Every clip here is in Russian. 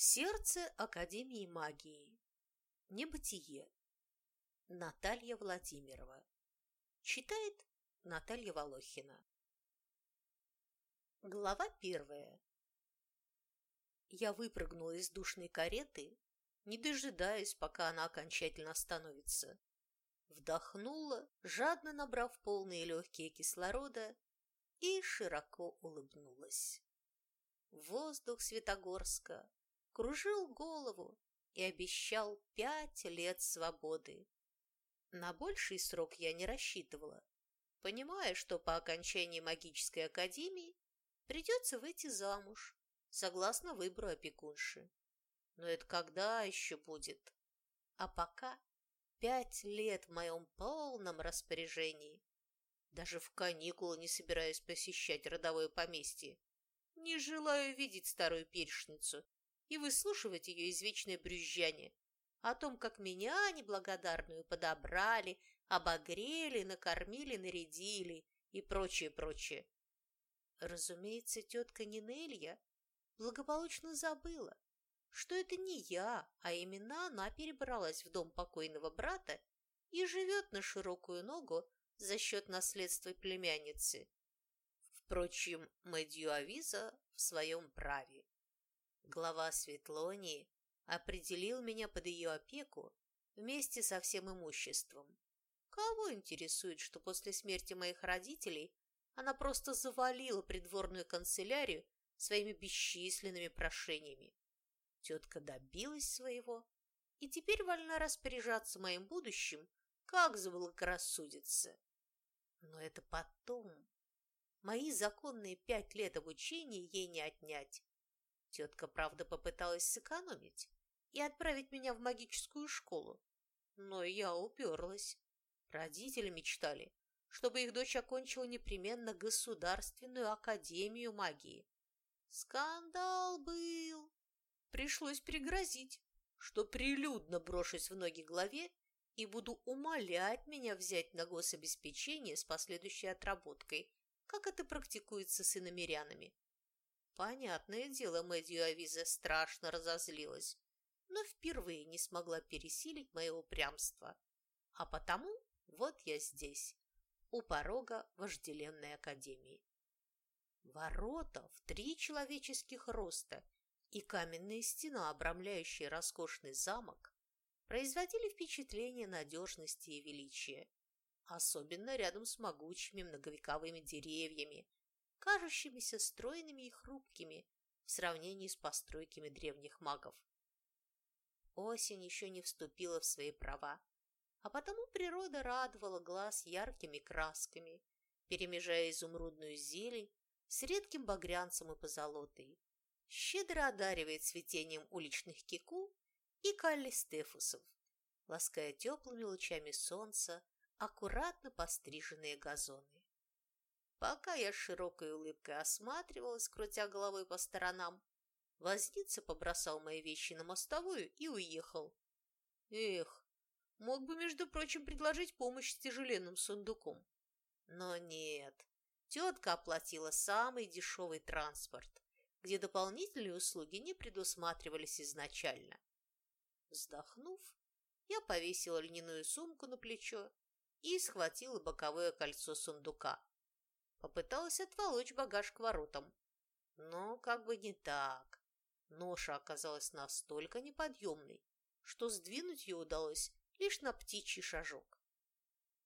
Сердце Академии магии. Небытие. Наталья Владимирова. Читает Наталья Волохина. Глава первая. Я выпрыгнула из душной кареты, не дожидаясь, пока она окончательно остановится. Вдохнула, жадно набрав полные легкие кислорода, и широко улыбнулась. Воздух Светогорска кружил голову и обещал пять лет свободы. На больший срок я не рассчитывала, понимая, что по окончании магической академии придется выйти замуж, согласно выбору опекунши. Но это когда еще будет? А пока пять лет в моем полном распоряжении. Даже в каникулы не собираюсь посещать родовое поместье. Не желаю видеть старую перешницу и выслушивать ее извечное брюзжание о том, как меня, неблагодарную, подобрали, обогрели, накормили, нарядили и прочее, прочее. Разумеется, тетка Нинелья благополучно забыла, что это не я, а именно она перебралась в дом покойного брата и живет на широкую ногу за счет наследства племянницы. Впрочем, Мэдью Авиза в своем праве. Глава Светлонии определил меня под ее опеку вместе со всем имуществом. Кого интересует, что после смерти моих родителей она просто завалила придворную канцелярию своими бесчисленными прошениями? Тетка добилась своего и теперь вольна распоряжаться моим будущим, как заблагорассудится. Но это потом. Мои законные пять лет обучения ей не отнять. Тетка, правда, попыталась сэкономить и отправить меня в магическую школу, но я уперлась. Родители мечтали, чтобы их дочь окончила непременно Государственную академию магии. Скандал был. Пришлось пригрозить, что прилюдно брошусь в ноги главе и буду умолять меня взять на гособеспечение с последующей отработкой, как это практикуется с иномерянами. Понятное дело, Мэдью Авиза страшно разозлилась, но впервые не смогла пересилить мое упрямство. А потому вот я здесь, у порога вожделенной академии. Ворота в три человеческих роста и каменная стена, обрамляющая роскошный замок, производили впечатление надежности и величия, особенно рядом с могучими многовековыми деревьями, кажущимися стройными и хрупкими в сравнении с постройками древних магов. Осень еще не вступила в свои права, а потому природа радовала глаз яркими красками, перемежая изумрудную зелень с редким багрянцем и позолотой, щедро одаривает цветением уличных кику и каллистефусов, лаская теплыми лучами солнца аккуратно постриженные газоны. Пока я широкой улыбкой осматривалась, крутя головой по сторонам, возница побросал мои вещи на мостовую и уехал. Эх, мог бы, между прочим, предложить помощь с тяжеленным сундуком. Но нет, тетка оплатила самый дешевый транспорт, где дополнительные услуги не предусматривались изначально. Вздохнув, я повесила льняную сумку на плечо и схватила боковое кольцо сундука. Попыталась отволочь багаж к воротам. Но как бы не так. Ноша оказалась настолько неподъемной, что сдвинуть ее удалось лишь на птичий шажок.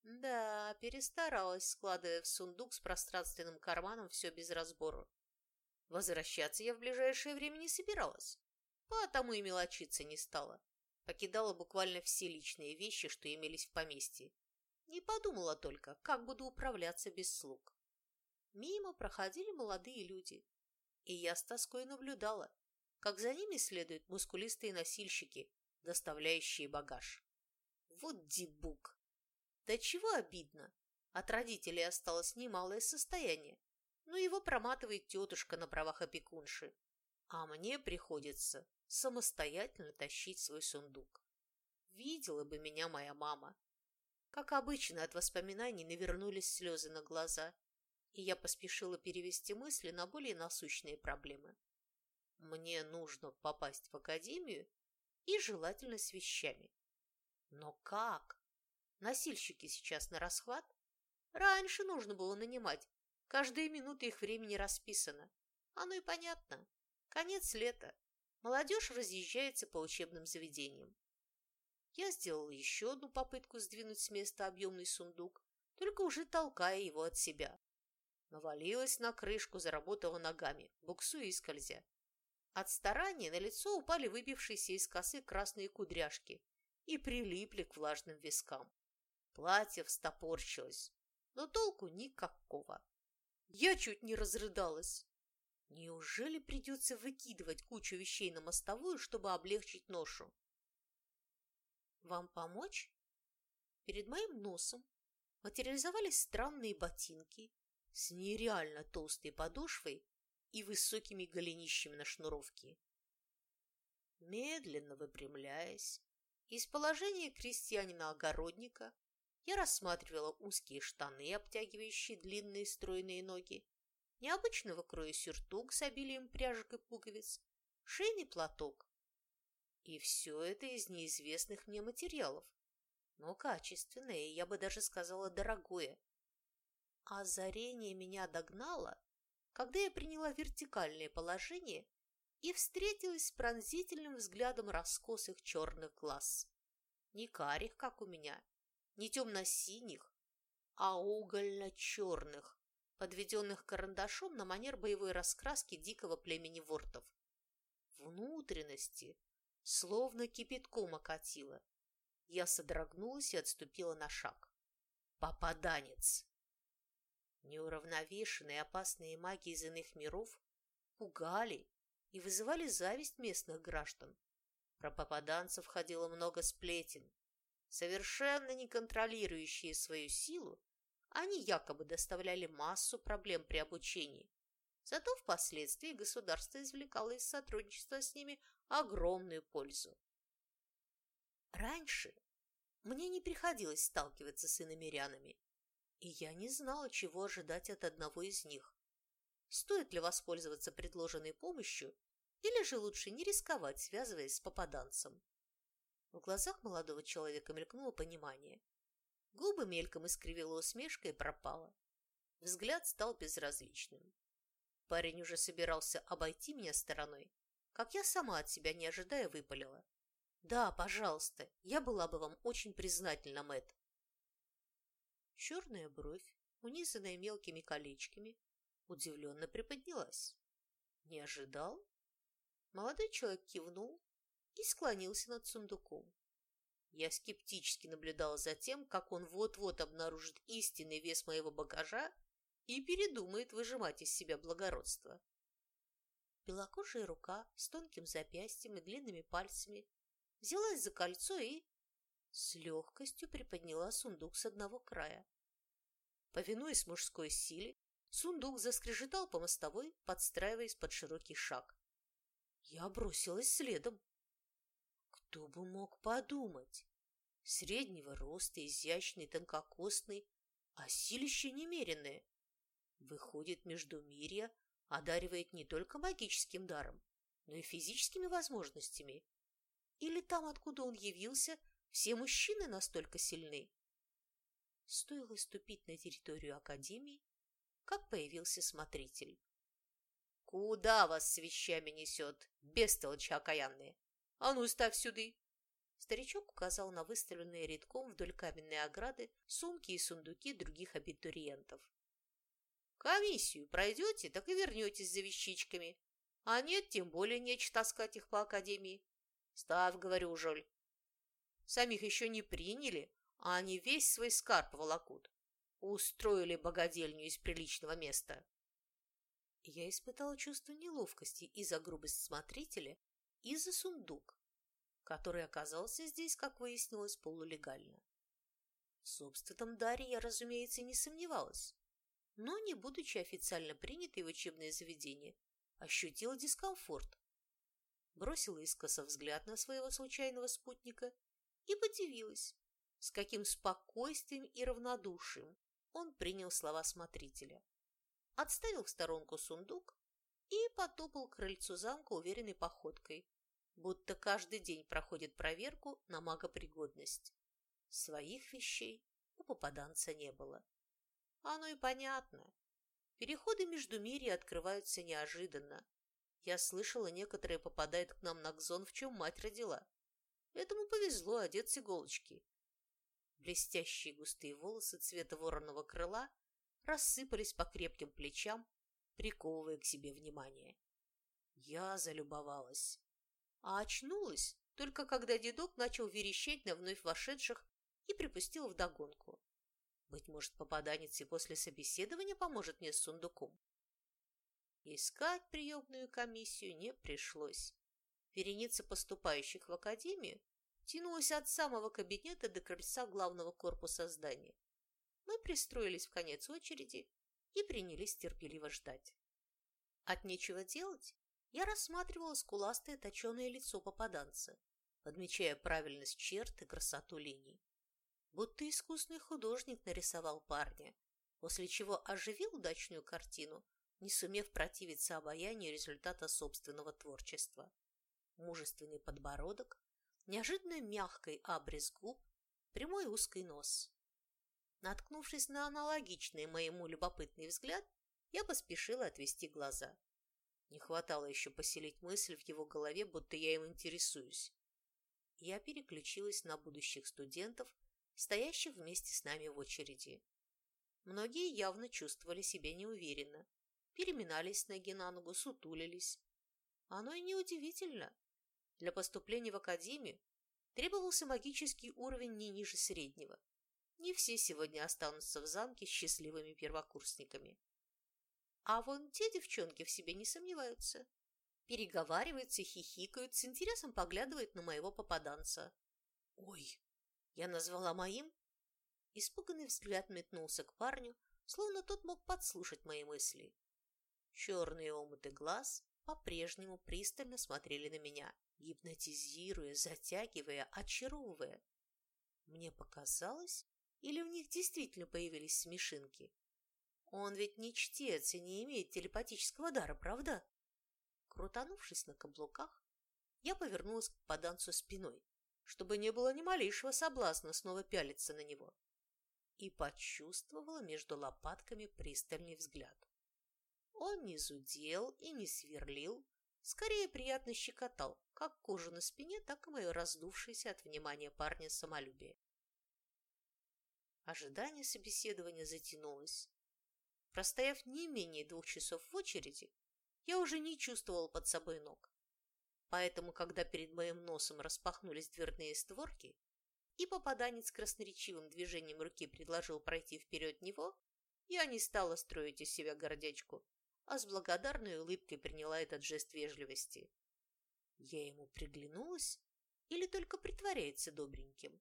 Да, перестаралась, складывая в сундук с пространственным карманом все без разбору. Возвращаться я в ближайшее время не собиралась, потому и мелочиться не стала. Покидала буквально все личные вещи, что имелись в поместье. Не подумала только, как буду управляться без слуг. Мимо проходили молодые люди, и я с тоской наблюдала, как за ними следуют мускулистые носильщики, доставляющие багаж. Вот дебук! Да чего обидно! От родителей осталось немалое состояние, но его проматывает тетушка на правах опекунши, а мне приходится самостоятельно тащить свой сундук. Видела бы меня моя мама. Как обычно, от воспоминаний навернулись слезы на глаза, и я поспешила перевести мысли на более насущные проблемы. Мне нужно попасть в академию и желательно с вещами. Но как? Носильщики сейчас на расхват? Раньше нужно было нанимать. Каждая минута их времени расписана. Оно и понятно. Конец лета. Молодежь разъезжается по учебным заведениям. Я сделала еще одну попытку сдвинуть с места объемный сундук, только уже толкая его от себя. Навалилась на крышку, заработала ногами, буксуя и скользя. От старания на лицо упали выбившиеся из косы красные кудряшки и прилипли к влажным вискам. Платье встопорчилось, но толку никакого. Я чуть не разрыдалась. Неужели придется выкидывать кучу вещей на мостовую, чтобы облегчить ношу? Вам помочь? Перед моим носом материализовались странные ботинки с нереально толстой подошвой и высокими голенищами на шнуровке. Медленно выпрямляясь, из положения крестьянина-огородника я рассматривала узкие штаны, обтягивающие длинные стройные ноги, необычного кроя сюртук с обилием пряжек и пуговиц, шейный платок. И все это из неизвестных мне материалов, но качественное, я бы даже сказала, дорогое. Озарение меня догнало, когда я приняла вертикальное положение и встретилась с пронзительным взглядом раскосых черных глаз. Не карих, как у меня, не темно-синих, а угольно-черных, подведенных карандашом на манер боевой раскраски дикого племени вортов. Внутренности словно кипятком окатило. Я содрогнулась и отступила на шаг. Попаданец! Неуравновешенные опасные маги из иных миров пугали и вызывали зависть местных граждан. Про попаданцев ходило много сплетен. Совершенно не контролирующие свою силу, они якобы доставляли массу проблем при обучении. Зато впоследствии государство извлекало из сотрудничества с ними огромную пользу. Раньше мне не приходилось сталкиваться с иномерянами, и я не знала, чего ожидать от одного из них. Стоит ли воспользоваться предложенной помощью, или же лучше не рисковать, связываясь с попаданцем? В глазах молодого человека мелькнуло понимание. Губы мельком искривила усмешка и пропала. Взгляд стал безразличным. Парень уже собирался обойти меня стороной, как я сама от себя не ожидая выпалила. «Да, пожалуйста, я была бы вам очень признательна, Мэтт». Черная бровь, унизанная мелкими колечками, удивленно приподнялась. «Не ожидал?» Молодой человек кивнул и склонился над сундуком. Я скептически наблюдала за тем, как он вот-вот обнаружит истинный вес моего багажа и передумает выжимать из себя благородство. Белокожая рука с тонким запястьем и длинными пальцами взялась за кольцо и с легкостью приподняла сундук с одного края. Повинуясь мужской силе, сундук заскрежетал по мостовой, подстраиваясь под широкий шаг. Я бросилась следом. Кто бы мог подумать? Среднего роста, изящный, тонкокосный, а силище немеренное. Выходит, Междумирье одаривает не только магическим даром, но и физическими возможностями. Или там, откуда он явился, все мужчины настолько сильны? Стоило ступить на территорию Академии, как появился смотритель. «Куда вас с вещами несет, бестолочи окаянные? «А ну, ставь сюды!» Старичок указал на выставленные редком вдоль каменной ограды сумки и сундуки других абитуриентов. «Комиссию пройдете, так и вернетесь за вещичками. А нет, тем более нечего таскать их по академии. Ставь, говорю, Жоль. Самих еще не приняли, а они весь свой скарб волокут. Устроили богадельню из приличного места». Я испытала чувство неловкости из-за грубость смотрителя и за сундук, который оказался здесь, как выяснилось, полулегально. В собственном даре я, разумеется, не сомневалась, но, не будучи официально принятой в учебное заведение, ощутила дискомфорт. Бросила искоса взгляд на своего случайного спутника и подивилась, с каким спокойствием и равнодушием он принял слова смотрителя. Отставил в сторонку сундук и потопал к крыльцу замка уверенной походкой, будто каждый день проходит проверку на магопригодность. Своих вещей у попаданца не было. Оно и понятно. Переходы между мири открываются неожиданно. Я слышала, некоторые попадают к нам на Кзон, в чем мать родила. Этому повезло, одет с иголочки. Блестящие густые волосы цвета вороного крыла рассыпались по крепким плечам, приковывая к себе внимание. Я залюбовалась. А очнулась только когда дедок начал верещать на вновь вошедших и припустил вдогонку. Быть может, попаданец и после собеседования поможет мне с сундуком. Искать приемную комиссию не пришлось. Вереница поступающих в академию тянулась от самого кабинета до крыльца главного корпуса здания. Мы пристроились в конец очереди и принялись терпеливо ждать. От нечего делать я рассматривала скуластое точеное лицо попаданца, подмечая правильность черт и красоту линий. Будто искусный художник нарисовал парня, после чего оживил удачную картину, не сумев противиться обаянию результата собственного творчества. Мужественный подбородок, неожиданно мягкий абрис губ, прямой узкий нос. Наткнувшись на аналогичный моему любопытный взгляд, я поспешила отвести глаза. Не хватало еще поселить мысль в его голове, будто я им интересуюсь. Я переключилась на будущих студентов, стоящих вместе с нами в очереди. Многие явно чувствовали себя неуверенно, переминались ноги на ногу, сутулились. Оно и неудивительно. Для поступления в академию требовался магический уровень не ниже среднего. Не все сегодня останутся в замке счастливыми первокурсниками. А вон те девчонки в себе не сомневаются. Переговариваются, хихикают, с интересом поглядывают на моего попаданца. Ой, я назвала моим? Испуганный взгляд метнулся к парню, словно тот мог подслушать мои мысли. Черные омуты глаз по-прежнему пристально смотрели на меня, гипнотизируя, затягивая, очаровывая. Мне показалось, или в них действительно появились смешинки? Он ведь не чтец и не имеет телепатического дара, правда? Крутанувшись на каблуках, я повернулась к поданцу спиной, чтобы не было ни малейшего соблазна снова пялиться на него, и почувствовала между лопатками пристальный взгляд. Он не зудел и не сверлил, скорее приятно щекотал, как кожу на спине, так и мое раздувшееся от внимания парня самолюбие. Ожидание собеседования затянулось. Простояв не менее двух часов в очереди, я уже не чувствовал под собой ног. Поэтому, когда перед моим носом распахнулись дверные створки, и попаданец красноречивым движением руки предложил пройти вперед него, я не стала строить из себя гордячку, а с благодарной улыбкой приняла этот жест вежливости. Я ему приглянулась или только притворяется добреньким?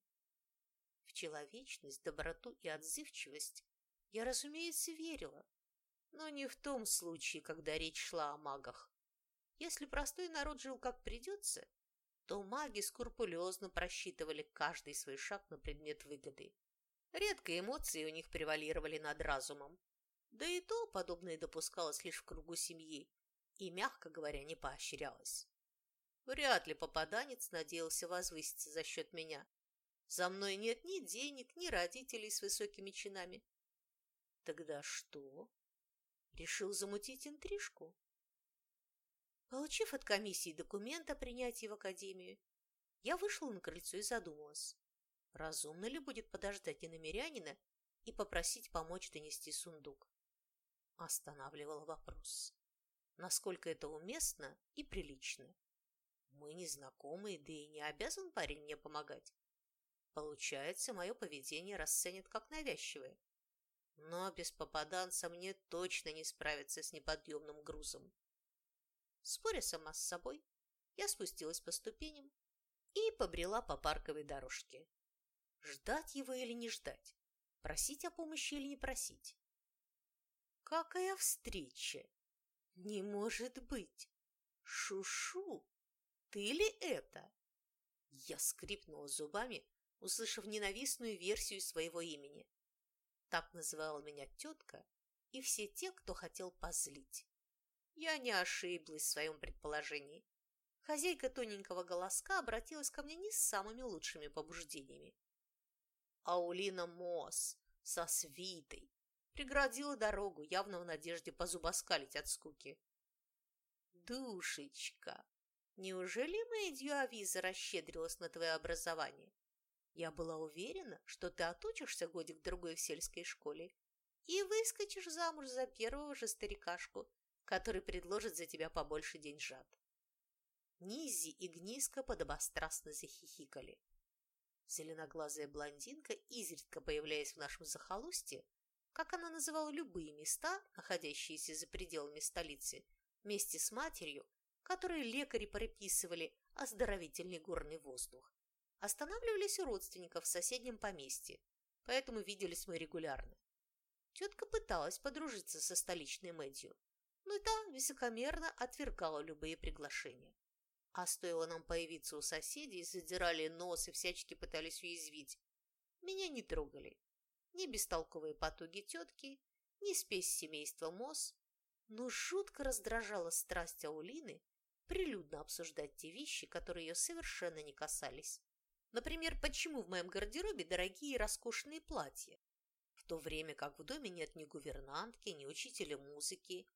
В человечность, доброту и отзывчивость я, разумеется, верила, но не в том случае, когда речь шла о магах. Если простой народ жил как придется, то маги скрупулезно просчитывали каждый свой шаг на предмет выгоды. Редко эмоции у них превалировали над разумом. Да и то подобное допускалось лишь в кругу семьи и, мягко говоря, не поощрялось. Вряд ли попаданец надеялся возвыситься за счет меня, за мной нет ни денег, ни родителей с высокими чинами. Тогда что? Решил замутить интрижку? Получив от комиссии документ о принятии в академию, я вышла на крыльцо и задумалась, разумно ли будет подождать иномерянина и попросить помочь донести сундук. Останавливала вопрос, насколько это уместно и прилично. Мы не знакомые, да и не обязан парень мне помогать. Получается, мое поведение расценят как навязчивое. Но без попаданца мне точно не справиться с неподъемным грузом. Споря сама с собой, я спустилась по ступеням и побрела по парковой дорожке. Ждать его или не ждать? Просить о помощи или не просить? Какая встреча! Не может быть! Шушу, ты ли это? Я скрипнула зубами, услышав ненавистную версию своего имени. Так называла меня тетка и все те, кто хотел позлить. Я не ошиблась в своем предположении. Хозяйка тоненького голоска обратилась ко мне не с самыми лучшими побуждениями. Аулина Мосс со свитой преградила дорогу, явно в надежде позубоскалить от скуки. «Душечка, неужели Мэйдью Авиза расщедрилась на твое образование? Я была уверена, что ты отучишься годик-другой в сельской школе и выскочишь замуж за первого же старикашку, который предложит за тебя побольше деньжат». Низи и Гниска подобострастно захихикали. Зеленоглазая блондинка, изредка появляясь в нашем захолустье, как она называла любые места, находящиеся за пределами столицы, вместе с матерью, которые лекари прописывали оздоровительный горный воздух, останавливались у родственников в соседнем поместье, поэтому виделись мы регулярно. Тетка пыталась подружиться со столичной Мэдью, но и та высокомерно отвергала любые приглашения. А стоило нам появиться у соседей, задирали нос и всячески пытались уязвить. Меня не трогали. Ни бестолковые потуги тетки, ни спесь семейства Мосс, но жутко раздражала страсть Аулины прилюдно обсуждать те вещи, которые ее совершенно не касались. Например, почему в моем гардеробе дорогие и роскошные платья, в то время как в доме нет ни гувернантки, ни учителя музыки.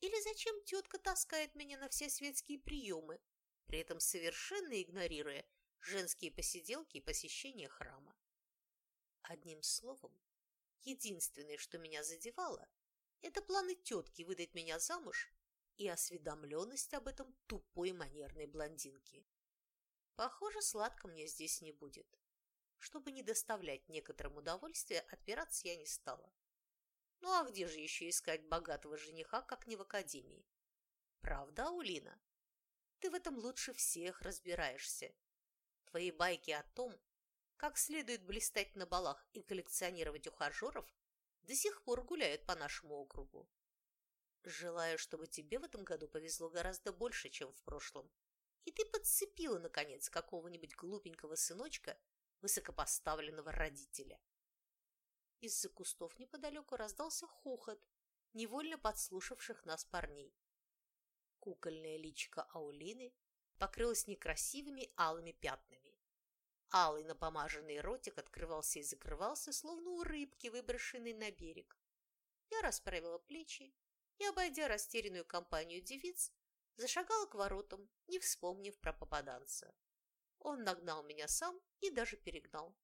Или зачем тетка таскает меня на все светские приемы, при этом совершенно игнорируя женские посиделки и посещение храма. Одним словом, единственное, что меня задевало, это планы тетки выдать меня замуж и осведомленность об этом тупой манерной блондинки. Похоже, сладко мне здесь не будет. Чтобы не доставлять некоторым удовольствия, отпираться я не стала. Ну а где же еще искать богатого жениха, как не в академии? Правда, Улина? Ты в этом лучше всех разбираешься. Твои байки о том, как следует блистать на балах и коллекционировать ухажеров, до сих пор гуляют по нашему округу. Желаю, чтобы тебе в этом году повезло гораздо больше, чем в прошлом, и ты подцепила, наконец, какого-нибудь глупенького сыночка высокопоставленного родителя. Из-за кустов неподалеку раздался хохот, невольно подслушавших нас парней. Кукольное личико Аулины покрылось некрасивыми алыми пятнами. Алый напомаженный ротик открывался и закрывался, словно у рыбки, выброшенной на берег. Я расправила плечи и, обойдя растерянную компанию девиц, зашагала к воротам, не вспомнив про попаданца. Он нагнал меня сам и даже перегнал.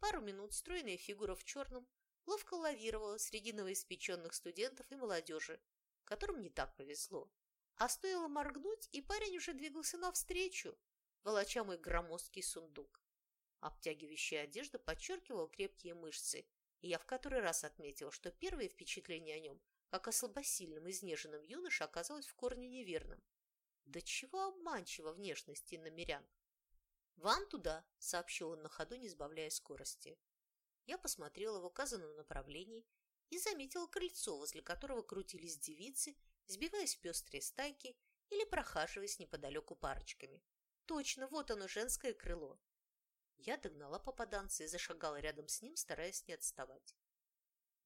Пару минут стройная фигура в черном ловко лавировала среди новоиспеченных студентов и молодежи, которым не так повезло. А стоило моргнуть, и парень уже двигался навстречу, волоча мой громоздкий сундук. Обтягивающая одежда подчеркивала крепкие мышцы, и я в который раз отметила, что первое впечатление о нем, как о слабосильном, изнеженном юноше, оказалось в корне неверным. Да чего обманчива внешность иномерян? «Вам туда!» – сообщил он на ходу, не сбавляя скорости. Я посмотрела в указанном направлении и заметила крыльцо, возле которого крутились девицы, сбиваясь в пестрые стайки или прохаживаясь неподалеку парочками. Точно, вот оно, женское крыло. Я догнала попаданца и зашагала рядом с ним, стараясь не отставать.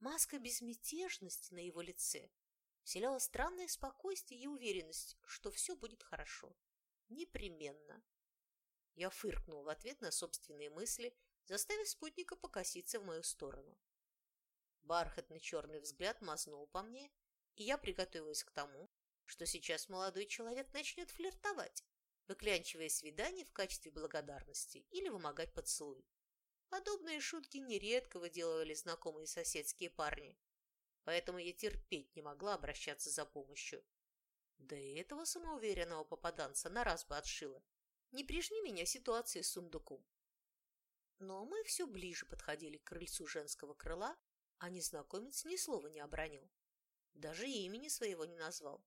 Маска безмятежности на его лице вселяла странное спокойствие и уверенность, что все будет хорошо. Непременно. Я фыркнул в ответ на собственные мысли, заставив спутника покоситься в мою сторону. Бархатный черный взгляд мазнул по мне, и я приготовилась к тому, что сейчас молодой человек начнет флиртовать, выклянчивая свидание в качестве благодарности или вымогать поцелуй. Подобные шутки нередко выделывали знакомые соседские парни, поэтому я терпеть не могла обращаться за помощью. Да и этого самоуверенного попаданца на раз бы отшила. Не прижми меня ситуации с сундуком. Но мы все ближе подходили к крыльцу женского крыла, а незнакомец ни слова не обронил. Даже имени своего не назвал.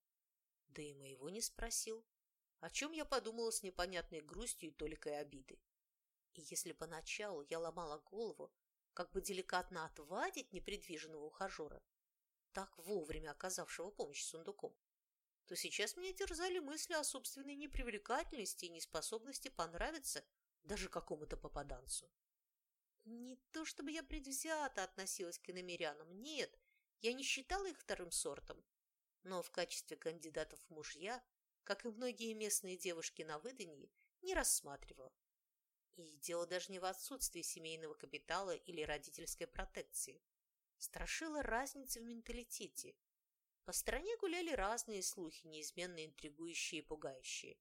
Да и моего не спросил о чем я подумала с непонятной грустью и толикой обиды. И если поначалу я ломала голову, как бы деликатно отвадить непредвиженного ухажера, так вовремя оказавшего помощь сундуком, то сейчас меня терзали мысли о собственной непривлекательности и неспособности понравиться даже какому-то попаданцу. Не то чтобы я предвзято относилась к иномерянам, нет, я не считала их вторым сортом. но в качестве кандидатов в мужья, как и многие местные девушки на выданье, не рассматривал. И дело даже не в отсутствии семейного капитала или родительской протекции. Страшила разница в менталитете. По стране гуляли разные слухи, неизменно интригующие и пугающие.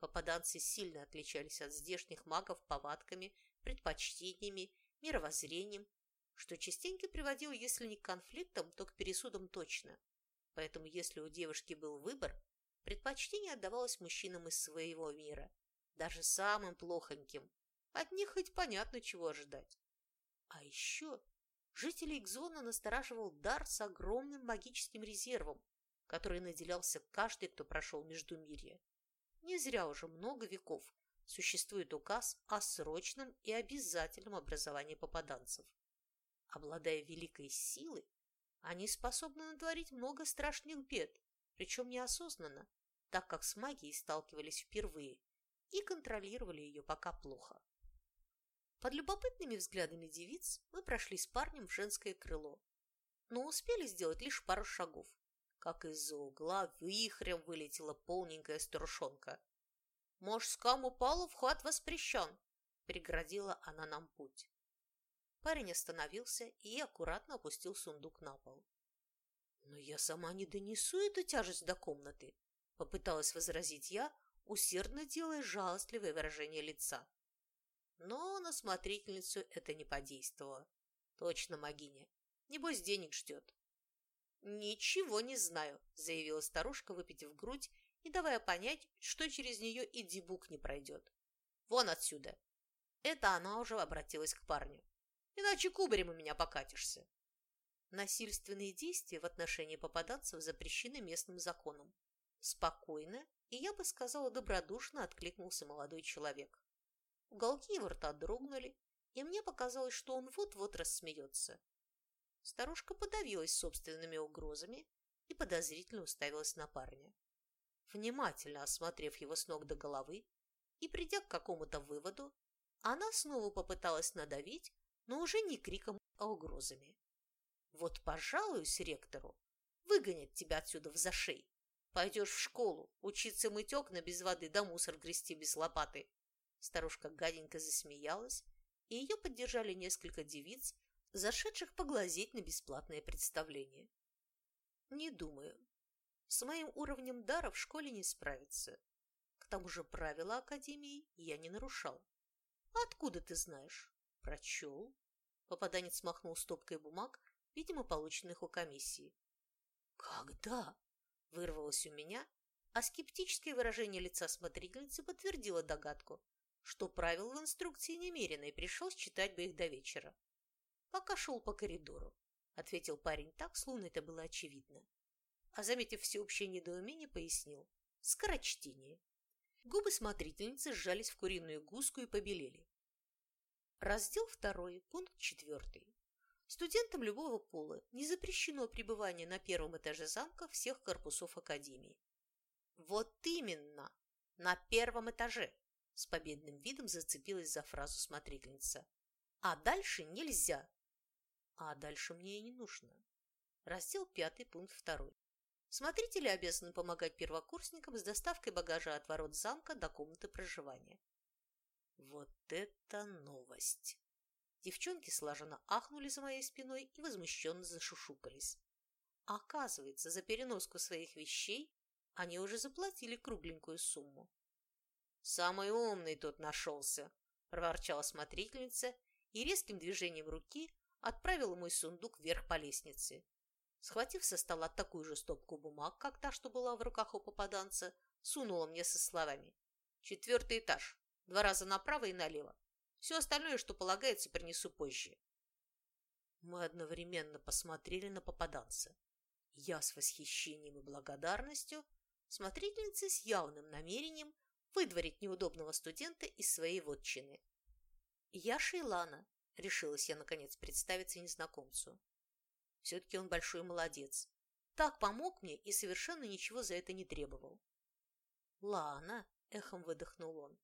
Попаданцы сильно отличались от здешних магов повадками, предпочтениями, мировоззрением, что частенько приводило, если не к конфликтам, то к пересудам точно. Поэтому, если у девушки был выбор, предпочтение отдавалось мужчинам из своего мира, даже самым плохоньким. От них хоть понятно, чего ожидать. А еще жителей Экзона настораживал дар с огромным магическим резервом, который наделялся каждый, кто прошел Междумирье. Не зря уже много веков существует указ о срочном и обязательном образовании попаданцев. Обладая великой силой, они способны натворить много страшных бед, причем неосознанно, так как с магией сталкивались впервые и контролировали ее пока плохо. Под любопытными взглядами девиц мы прошли с парнем в женское крыло, но успели сделать лишь пару шагов, как из-за угла вихрем вылетела полненькая старушонка. «Мужскому полу вход воспрещен!» – преградила она нам путь. Парень остановился и аккуратно опустил сундук на пол. «Но я сама не донесу эту тяжесть до комнаты», — попыталась возразить я, усердно делая жалостливое выражение лица. Но на смотрительницу это не подействовало. Точно могиня. Небось, денег ждет. «Ничего не знаю», — заявила старушка, выпитив грудь и давая понять, что через нее и дебук не пройдет. «Вон отсюда!» Это она уже обратилась к парню иначе кубарем у меня покатишься. Насильственные действия в отношении попаданцев запрещены местным законом. Спокойно и, я бы сказала, добродушно откликнулся молодой человек. Уголки его рта дрогнули, и мне показалось, что он вот-вот рассмеется. Старушка подавилась собственными угрозами и подозрительно уставилась на парня. Внимательно осмотрев его с ног до головы и придя к какому-то выводу, она снова попыталась надавить но уже не криком, а угрозами. Вот пожалуюсь ректору, выгонят тебя отсюда в зашей. Пойдешь в школу, учиться мыть окна без воды, да мусор грести без лопаты. Старушка гаденько засмеялась, и ее поддержали несколько девиц, зашедших поглазеть на бесплатное представление. Не думаю. С моим уровнем дара в школе не справиться. К тому же правила Академии я не нарушал. откуда ты знаешь? Прочел. Попаданец махнул стопкой бумаг, видимо, полученных у комиссии. «Когда?» – вырвалось у меня, а скептическое выражение лица смотрительницы подтвердило догадку, что правил в инструкции немерено и пришлось читать бы их до вечера. «Пока шел по коридору», – ответил парень так, словно это было очевидно. А, заметив всеобщее недоумение, пояснил. «Скорочтение». Губы смотрительницы сжались в куриную гуску и побелели. Раздел 2, пункт 4. Студентам любого пола не запрещено пребывание на первом этаже замка всех корпусов Академии. Вот именно, на первом этаже, с победным видом зацепилась за фразу смотрительница. А дальше нельзя. А дальше мне и не нужно. Раздел 5, пункт 2. Смотрители обязаны помогать первокурсникам с доставкой багажа от ворот замка до комнаты проживания. Вот это новость! Девчонки слаженно ахнули за моей спиной и возмущенно зашушукались. Оказывается, за переноску своих вещей они уже заплатили кругленькую сумму. «Самый умный тут нашелся!» – проворчала смотрительница и резким движением руки отправила мой сундук вверх по лестнице. Схватив со стола такую же стопку бумаг, как та, что была в руках у попаданца, сунула мне со словами. «Четвертый этаж. Два раза направо и налево. Все остальное, что полагается, принесу позже. Мы одновременно посмотрели на попаданца. Я с восхищением и благодарностью, смотрительница с явным намерением выдворить неудобного студента из своей вотчины. «Я Шейлана», — решилась я, наконец, представиться незнакомцу. Все-таки он большой молодец. Так помог мне и совершенно ничего за это не требовал. «Лана», — эхом выдохнул он,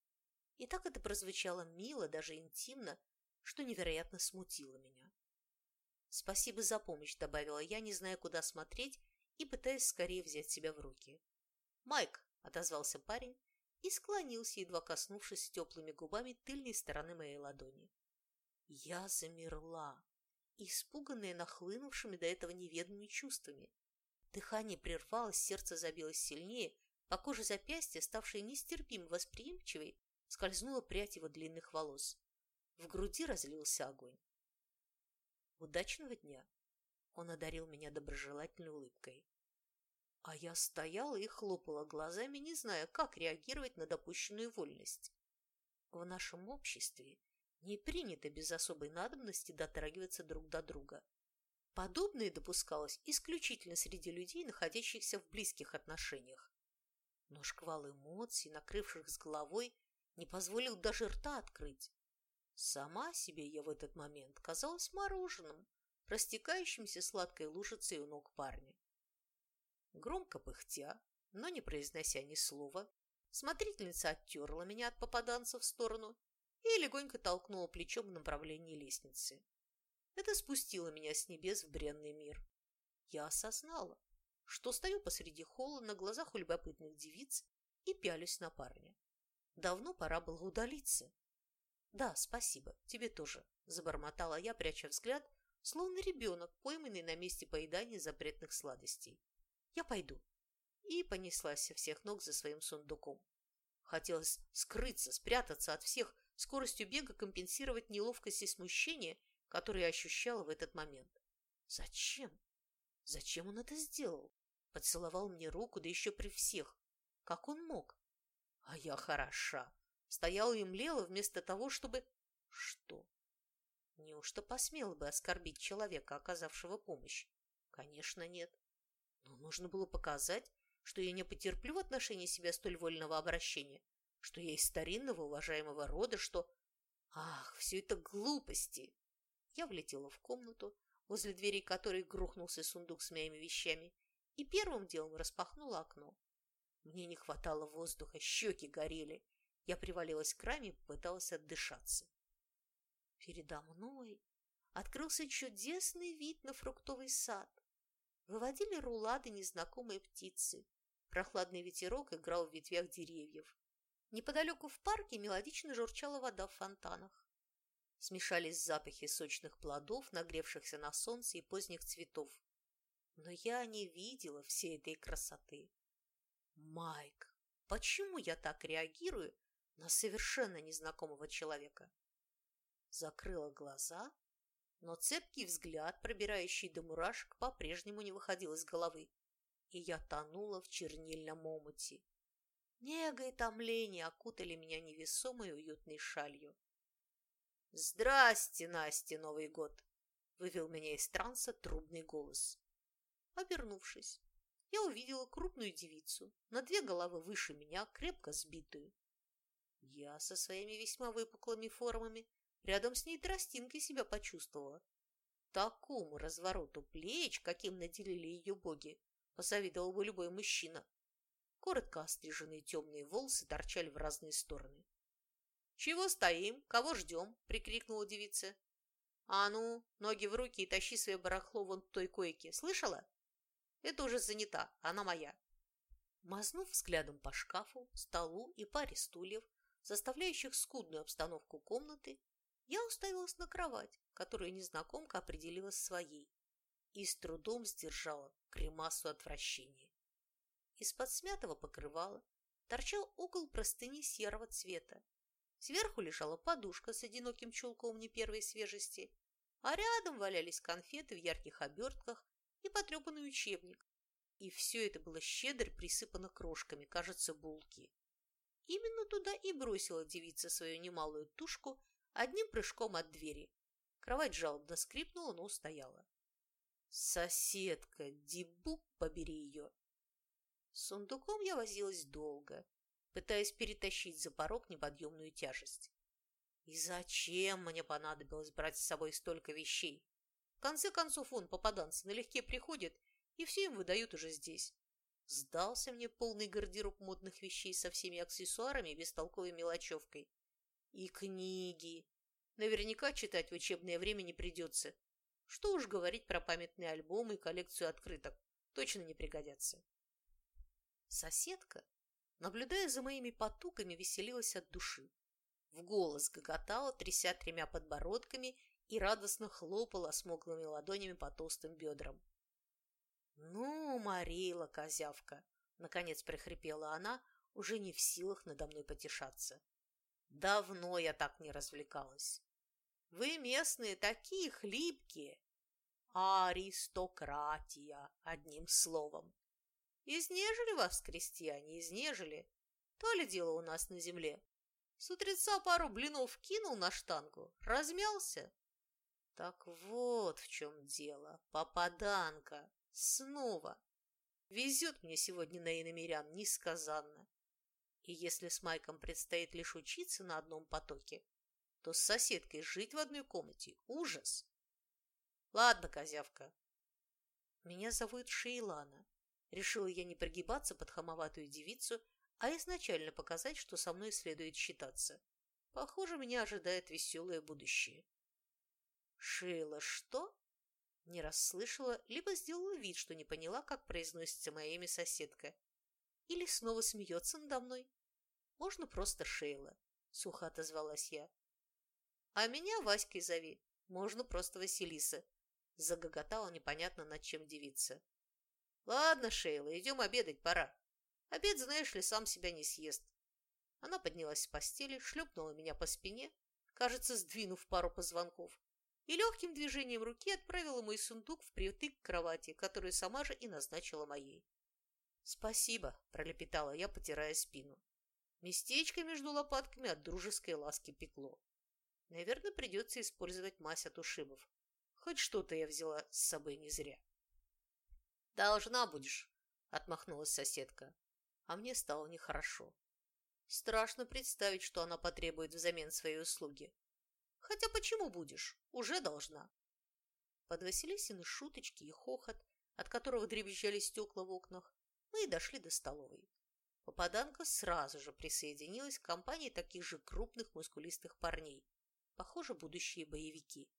и так это прозвучало мило, даже интимно, что невероятно смутило меня. «Спасибо за помощь», — добавила я, не зная, куда смотреть и пытаясь скорее взять себя в руки. «Майк!» – отозвался парень и склонился, едва коснувшись теплыми губами тыльной стороны моей ладони. Я замерла, испуганная нахлынувшими до этого неведомыми чувствами. Дыхание прервалось, сердце забилось сильнее, по коже запястья, ставшей нестерпимо восприимчивой, скользнула прядь его длинных волос. В груди разлился огонь. «Удачного дня!» Он одарил меня доброжелательной улыбкой. А я стояла и хлопала глазами, не зная, как реагировать на допущенную вольность. В нашем обществе не принято без особой надобности дотрагиваться друг до друга. Подобное допускалось исключительно среди людей, находящихся в близких отношениях. Но шквал эмоций, накрывших с головой, не позволил даже рта открыть. Сама себе я в этот момент казалась мороженым, растекающимся сладкой лужицей у ног парня. Громко пыхтя, но не произнося ни слова, смотрительница оттерла меня от попаданца в сторону и легонько толкнула плечом в направлении лестницы. Это спустило меня с небес в бренный мир. Я осознала, что стою посреди холла на глазах у любопытных девиц и пялюсь на парня. Давно пора было удалиться. «Да, спасибо, тебе тоже», – забормотала я, пряча взгляд, словно ребенок, пойманный на месте поедания запретных сладостей. «Я пойду». И понеслась со всех ног за своим сундуком. Хотелось скрыться, спрятаться от всех, скоростью бега компенсировать неловкость и смущение, которые ощущала в этот момент. Зачем? Зачем он это сделал? Поцеловал мне руку, да еще при всех. Как он мог? А я хороша. Стояла и млела вместо того, чтобы... Что? Неужто посмела бы оскорбить человека, оказавшего помощь? Конечно, нет. Но нужно было показать, что я не потерплю в отношении себя столь вольного обращения, что я из старинного уважаемого рода, что... Ах, все это глупости! Я влетела в комнату, возле двери которой грохнулся сундук с моими вещами, и первым делом распахнула окно. Мне не хватало воздуха, щеки горели. Я привалилась к раме и попыталась отдышаться. Передо мной открылся чудесный вид на фруктовый сад. Выводили рулады незнакомые птицы. Прохладный ветерок играл в ветвях деревьев. Неподалеку в парке мелодично журчала вода в фонтанах. Смешались запахи сочных плодов, нагревшихся на солнце и поздних цветов. Но я не видела всей этой красоты. Майк, почему я так реагирую на совершенно незнакомого человека? Закрыла глаза, но цепкий взгляд, пробирающий до мурашек, по-прежнему не выходил из головы, и я тонула в чернильном омуте. Нега и томление окутали меня невесомой уютной шалью. «Здрасте, Настя, Новый год!» — вывел меня из транса трубный голос. Обернувшись, я увидела крупную девицу, на две головы выше меня, крепко сбитую. Я со своими весьма выпуклыми формами рядом с ней тростинкой себя почувствовала. Такому развороту плеч, каким наделили ее боги, посоветовал бы любой мужчина. Коротко остриженные темные волосы торчали в разные стороны. «Чего стоим? Кого ждем?» – прикрикнула девица. «А ну, ноги в руки и тащи свое барахло вон той койке. Слышала?» Это уже занята, она моя. Мазнув взглядом по шкафу, столу и паре стульев, составляющих скудную обстановку комнаты, я уставилась на кровать, которую незнакомка определила своей, и с трудом сдержала кремасу отвращения. Из-под смятого покрывала торчал угол простыни серого цвета. Сверху лежала подушка с одиноким чулком не первой свежести, а рядом валялись конфеты в ярких обертках и потрепанный учебник. И все это было щедро присыпано крошками, кажется, булки. Именно туда и бросила девица свою немалую тушку одним прыжком от двери. Кровать жалобно скрипнула, но устояла. «Соседка, дебук, побери ее!» С сундуком я возилась долго, пытаясь перетащить за порог неподъемную тяжесть. И зачем мне понадобилось брать с собой столько вещей? конце концов, он, попаданцы, налегке приходит, и все им выдают уже здесь. Сдался мне полный гардероб модных вещей со всеми аксессуарами и бестолковой мелочевкой. И книги. Наверняка читать в учебное время не придется. Что уж говорить про памятные альбомы и коллекцию открыток. точно не пригодятся. Соседка, наблюдая за моими потуками, веселилась от души. В голос гоготала, тряся тремя подбородками и радостно хлопала смуглыми ладонями по толстым бедрам. «Ну, Марила, козявка!» — наконец прихрипела она, уже не в силах надо мной потешаться. «Давно я так не развлекалась. Вы, местные, такие хлипкие. Аристократия, одним словом. Изнежили вас, крестьяне, изнежили. То ли дело у нас на земле. С утреца пару блинов кинул на штангу, размялся. Так вот в чем дело, попаданка, снова. Везет мне сегодня на иномерян несказанно. И если с Майком предстоит лишь учиться на одном потоке, то с соседкой жить в одной комнате – ужас. Ладно, козявка. Меня зовут Шейлана. Решила я не прогибаться под хамоватую девицу, а изначально показать, что со мной следует считаться. Похоже, меня ожидает веселое будущее. Шейла что? Не расслышала, либо сделала вид, что не поняла, как произносится мое имя соседка. Или снова смеется надо мной. Можно просто Шейла, сухо отозвалась я. А меня Васькой зови, можно просто Василиса, загоготала непонятно над чем девица. Ладно, Шейла, идем обедать, пора. Обед, знаешь ли, сам себя не съест. Она поднялась с постели, шлепнула меня по спине, кажется, сдвинув пару позвонков, и легким движением руки отправила мой сундук впритык к кровати, которую сама же и назначила моей. «Спасибо», – пролепетала я, потирая спину. Местечко между лопатками от дружеской ласки пекло. Наверное, придется использовать мазь от ушибов. Хоть что-то я взяла с собой не зря. «Должна будешь», – отмахнулась соседка. А мне стало нехорошо. Страшно представить, что она потребует взамен своей услуги. Хотя почему будешь? Уже должна. Под Василисины шуточки и хохот, от которого дребезжали стекла в окнах, мы и дошли до столовой. Попаданка сразу же присоединилась к компании таких же крупных мускулистых парней, похоже, будущие боевики.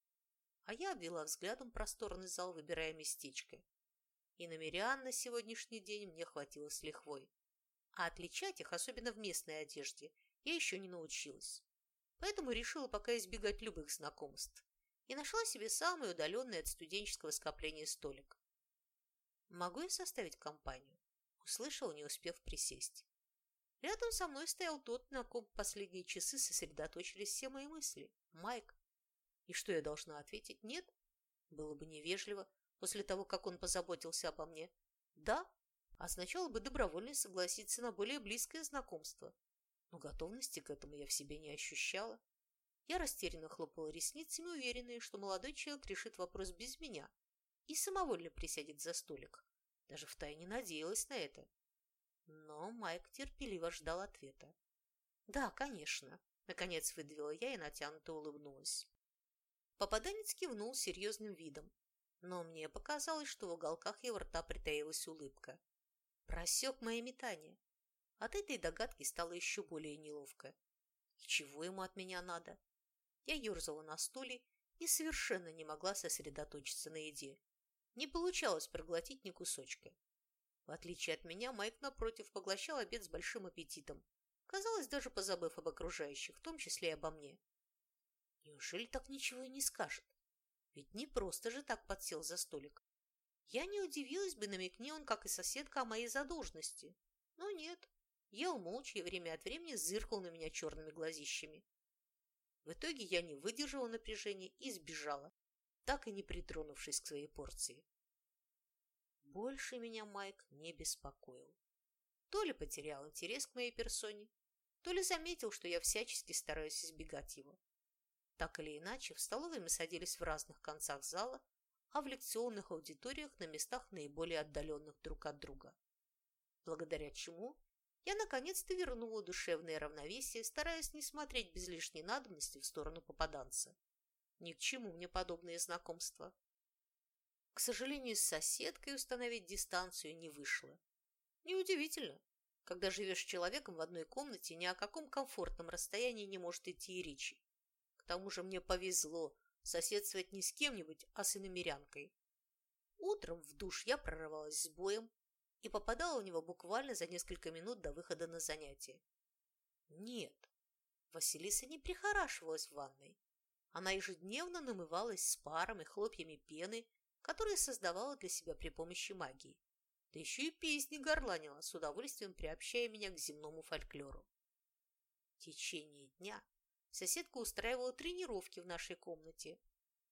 А я обвела взглядом просторный зал, выбирая местечко. И намерян на сегодняшний день мне хватило с лихвой. А отличать их, особенно в местной одежде, я еще не научилась. Поэтому решила пока избегать любых знакомств и нашла себе самый удаленный от студенческого скопления столик. «Могу я составить компанию?» Услышала, не успев присесть. Рядом со мной стоял тот, на ком последние часы сосредоточились все мои мысли – Майк. И что я должна ответить? Нет? Было бы невежливо после того, как он позаботился обо мне. Да, означало бы добровольно согласиться на более близкое знакомство. Но готовности к этому я в себе не ощущала. Я растерянно хлопала ресницами, уверенная, что молодой человек решит вопрос без меня и самовольно присядет за столик. Даже втайне надеялась на это. Но Майк терпеливо ждал ответа. «Да, конечно», — наконец выдавила я и натянуто улыбнулась. Попаданец кивнул серьезным видом, но мне показалось, что в уголках его рта притаилась улыбка. Просек мои метания. От этой догадки стало еще более неловко. И чего ему от меня надо? Я ерзала на стуле и совершенно не могла сосредоточиться на еде. Не получалось проглотить ни кусочка. В отличие от меня, Майк, напротив, поглощал обед с большим аппетитом, казалось, даже позабыв об окружающих, в том числе и обо мне. Неужели так ничего и не скажет? Ведь не просто же так подсел за столик. Я не удивилась бы, намекни он, как и соседка, о моей задолженности. Но нет, ел молча и время от времени зыркал на меня черными глазищами. В итоге я не выдержала напряжения и сбежала, так и не притронувшись к своей порции. Больше меня Майк не беспокоил. То ли потерял интерес к моей персоне, то ли заметил, что я всячески стараюсь избегать его. Так или иначе, в столовой мы садились в разных концах зала, а в лекционных аудиториях на местах наиболее отдаленных друг от друга. Благодаря чему я наконец-то вернула душевное равновесие, стараясь не смотреть без лишней надобности в сторону попаданца. Ни к чему мне подобные знакомства. К сожалению, с соседкой установить дистанцию не вышло. Неудивительно, когда живешь с человеком в одной комнате, ни о каком комфортном расстоянии не может идти и речи. К тому же мне повезло соседствовать не с кем-нибудь, а с иномерянкой. Утром в душ я прорывалась с боем и попадала в него буквально за несколько минут до выхода на занятие. Нет, Василиса не прихорашивалась в ванной. Она ежедневно намывалась с паром и хлопьями пены, которые создавала для себя при помощи магии. Да еще и песни горланила, с удовольствием приобщая меня к земному фольклору. В течение дня соседка устраивала тренировки в нашей комнате.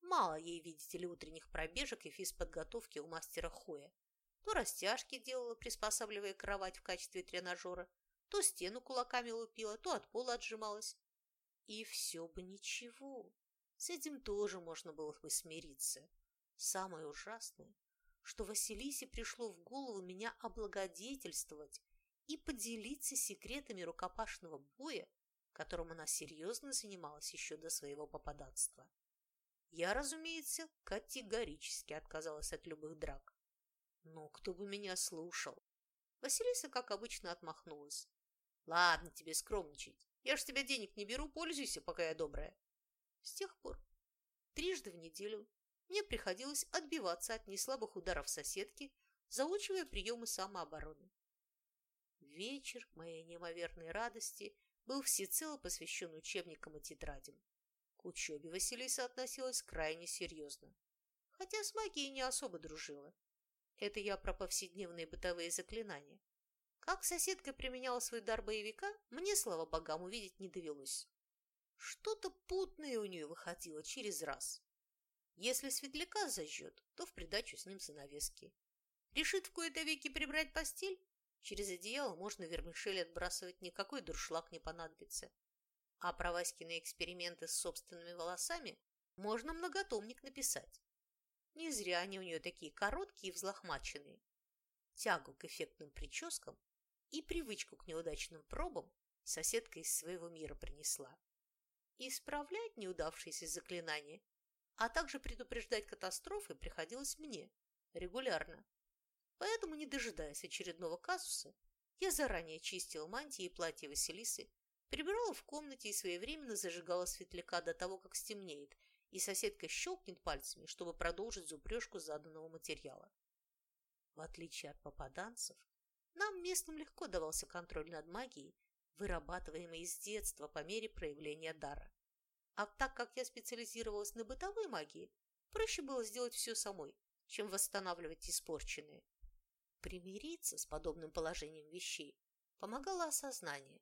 Мало ей, видите ли, утренних пробежек и физподготовки у мастера Хоя. То растяжки делала, приспосабливая кровать в качестве тренажера, то стену кулаками лупила, то от пола отжималась. И все бы ничего. С этим тоже можно было бы смириться. Самое ужасное, что Василисе пришло в голову меня облагодетельствовать и поделиться секретами рукопашного боя, которым она серьезно занималась еще до своего попаданства. Я, разумеется, категорически отказалась от любых драк. Но кто бы меня слушал? Василиса, как обычно, отмахнулась. Ладно тебе скромничать. Я ж тебя денег не беру, пользуйся, пока я добрая. С тех пор трижды в неделю мне приходилось отбиваться от неслабых ударов соседки, заучивая приемы самообороны. Вечер моей неимоверной радости был всецело посвящен учебникам и тетрадям. К учебе Василиса относилась крайне серьезно, хотя с магией не особо дружила. Это я про повседневные бытовые заклинания. Как соседка применяла свой дар боевика, мне, слава богам, увидеть не довелось. Что-то путное у нее выходило через раз. Если светляка зажжет, то в придачу с ним занавески. Решит в кои-то веки прибрать постель? Через одеяло можно вермишель отбрасывать, никакой дуршлаг не понадобится. А про Васькины эксперименты с собственными волосами можно многотомник написать. Не зря они у нее такие короткие и взлохмаченные. Тягу к эффектным прическам и привычку к неудачным пробам соседка из своего мира принесла. Исправлять неудавшиеся заклинания а также предупреждать катастрофы приходилось мне регулярно. Поэтому, не дожидаясь очередного казуса, я заранее чистила мантии и платье Василисы, прибирала в комнате и своевременно зажигала светляка до того, как стемнеет, и соседка щелкнет пальцами, чтобы продолжить зубрежку заданного материала. В отличие от попаданцев, нам местным легко давался контроль над магией, вырабатываемой с детства по мере проявления дара. А так как я специализировалась на бытовой магии, проще было сделать все самой, чем восстанавливать испорченное. Примириться с подобным положением вещей помогало осознание,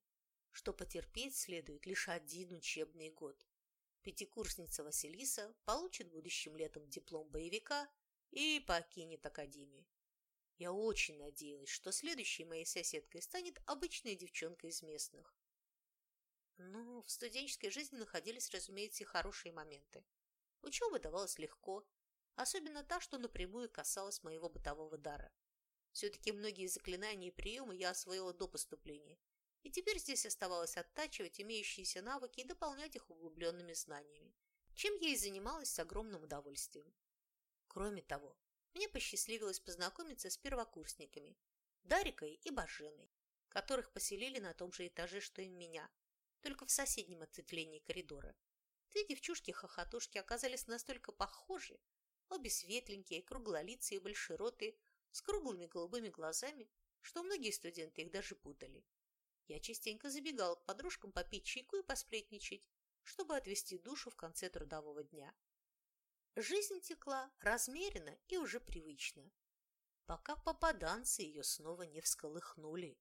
что потерпеть следует лишь один учебный год. Пятикурсница Василиса получит будущим летом диплом боевика и покинет академию. Я очень надеялась, что следующей моей соседкой станет обычная девчонка из местных, ну, в студенческой жизни находились, разумеется, и хорошие моменты. Учеба давалась легко, особенно та, что напрямую касалась моего бытового дара. Все-таки многие заклинания и приемы я освоила до поступления, и теперь здесь оставалось оттачивать имеющиеся навыки и дополнять их углубленными знаниями, чем я и занималась с огромным удовольствием. Кроме того, мне посчастливилось познакомиться с первокурсниками Дарикой и Баженой, которых поселили на том же этаже, что и меня, только в соседнем ответвлении коридора. Две девчушки-хохотушки оказались настолько похожи, обе светленькие, круглолицые большеротые, с круглыми голубыми глазами, что многие студенты их даже путали. Я частенько забегала к подружкам попить чайку и посплетничать, чтобы отвести душу в конце трудового дня. Жизнь текла размеренно и уже привычно, пока попаданцы ее снова не всколыхнули.